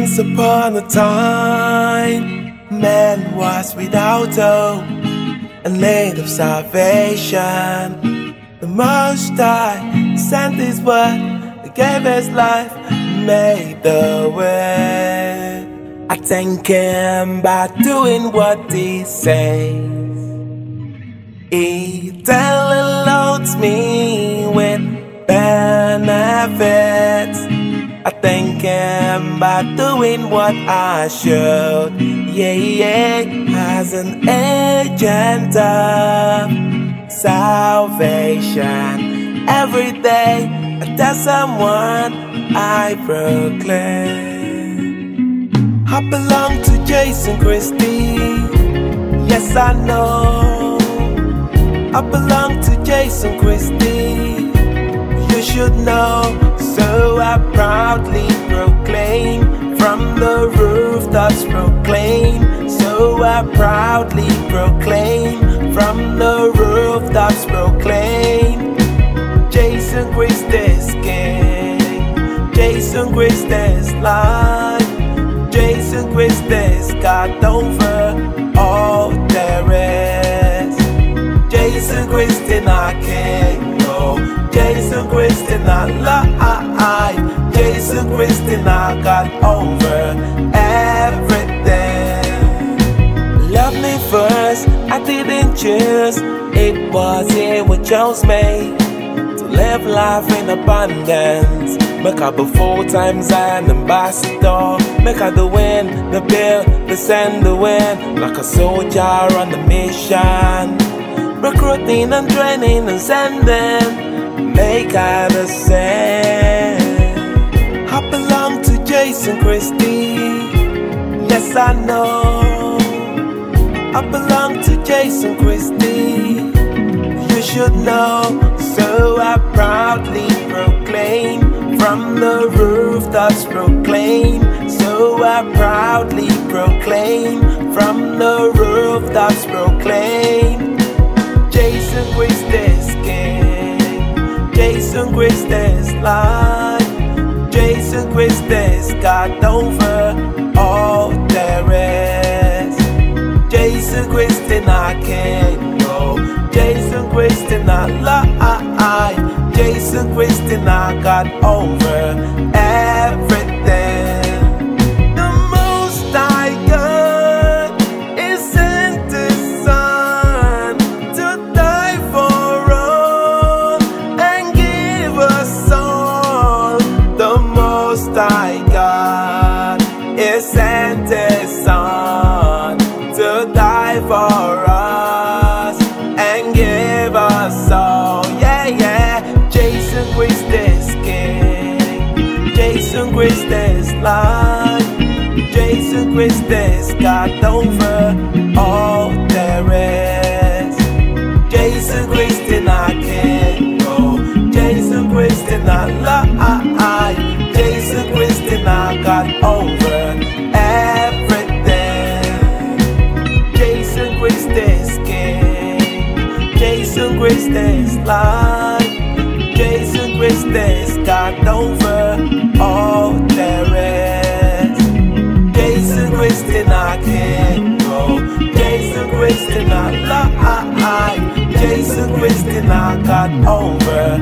Once upon a time, man was without hope and need of salvation. The Most High sent His word, He gave His life, made the way. I thank Him by doing what He says. He downloads me with benefits. Him by doing what I should. Yeah, yeah, as an agent of salvation. Every day, I tell someone I proclaim. I belong to Jesu Kristi. Yes, I know. I belong to Jesu Kristi. You should know. I proudly proclaim from the roof. rooftops, proclaim. So I proudly proclaim from the roof. rooftops, proclaim. Jesu Kristi's King. Jesu Kristi's life. Jesu Kristi's got over all there is. Jesu Kristi, not King. Not life. Jesu Kristi, I got over everything. Love me first, I didn't choose. It was He who chose me to live life in abundance. Make I be full time Zion ambassador. Make I the win, the bill, the send the win. Like a soldier on the mission. Recruiting and training and sending. Make I the same. I belong to Jesu Kristi. Yes, I know. I belong to Jesu Kristi. You should know. So I proudly proclaim from the rooftops, proclaim. So I proudly proclaim from the rooftops, proclaim. Jesu Kristi's life. Jesu Kristi's got over all there is. Jesu Kristi, I can't know. Jesu Kristi, not lie. Jesu Kristi, I got over everything. I got is sent His Son to die for us and give us all. Yeah, yeah. Jesu Kristi's King. Jesu Kristi's life. Jesu Kristi's got over all there is. Jesu Kristi, Kristi's life. Jesu Kristi's got over all there is. Jesu Kristi, I can't go. Jesu Kristi, I lie. Jesu Kristi, I got over